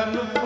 Amen.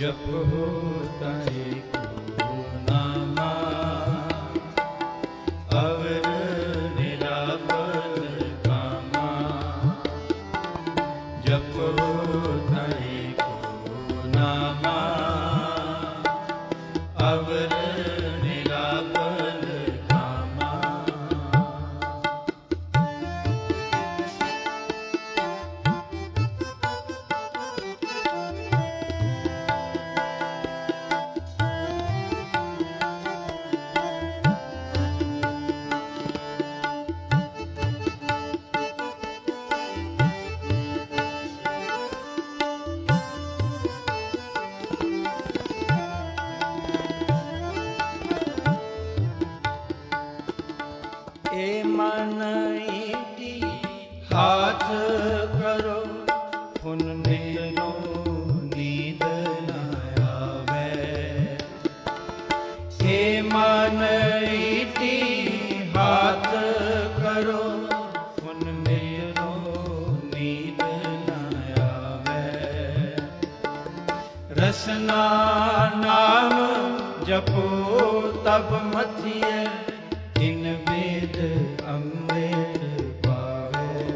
ਜਪੋ ਤੈ ਕੋ। ਰਸਨਾ ਨਾਮ ਜਪੋ ਤਬ ਮਥਿਐ ਤਿਨ ਵੇਦ ਅੰਮ੍ਰਿਤ ਪਾਵੇ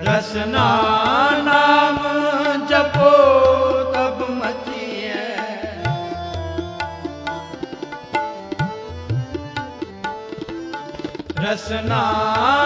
ਰਸਨਾ ਨਾਮ ਜਪੋ ਤਬ ਮਥਿਐ ਰਸਨਾ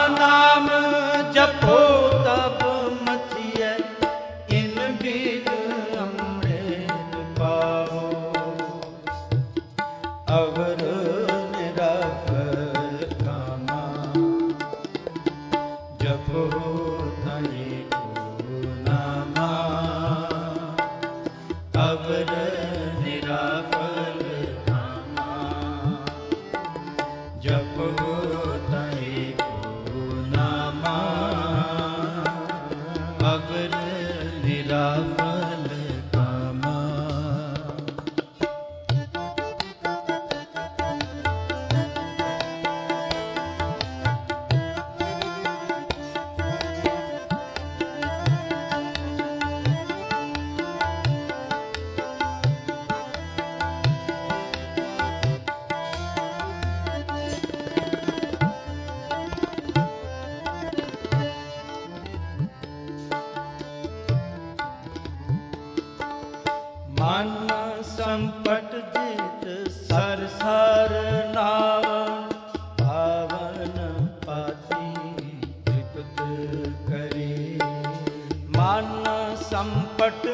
ਸੰਪਟ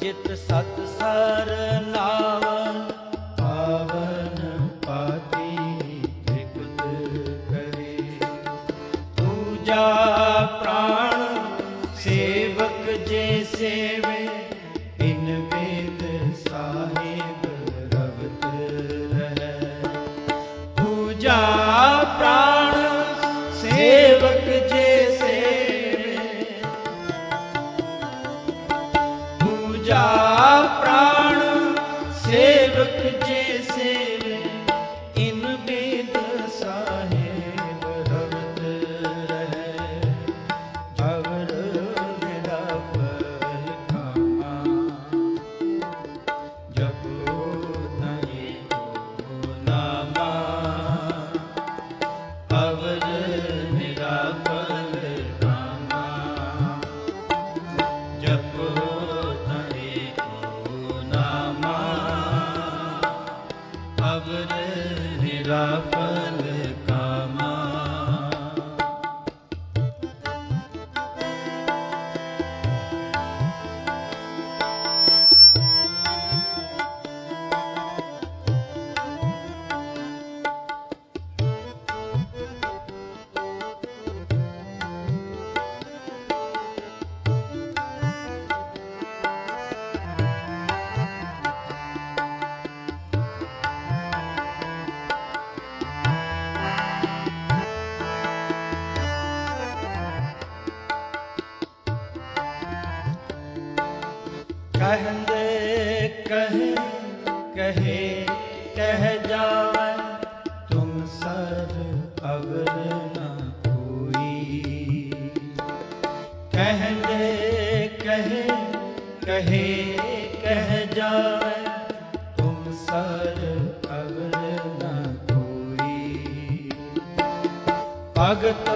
ਜਿਤ ਸਤ ਸਰ ਨਾਵ। ਪਾਵਨ ਪਾਤੀ ਤ੍ਰਿਪਤ ਕਰੇ। ਪੂਜਾ ਕਹਿੰਦੇ ਕਹੇ ਕਹੇ ਕਹਿ ਜਾਵੇ ਤੁਮ ਸਰ ਅਵਰ ਨਾ ਕੋਈ ਕਹਿੰਦੇ ਕਹੇ ਕਹੇ ਕਹਿ ਜਾਵੇ ਤੁਮ ਸਰ ਅਵਰ ਨਾ ਕੋਈ ਭਗਤ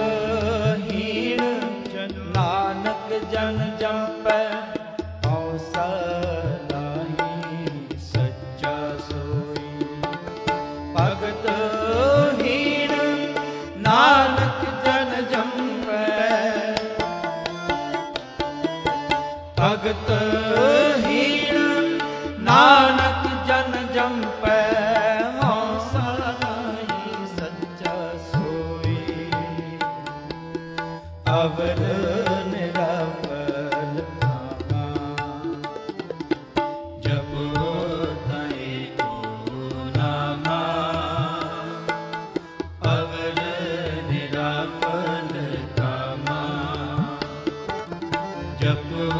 ਅਵਰ ਨਿਰਵਲ ਖਾਮਾ ਜਪੋ ਤੈ ਕੋ ਨਾਮਾ। ਅਵਰ ਨਿਰਵਲ ਖਾਮਾ ਜਪੋ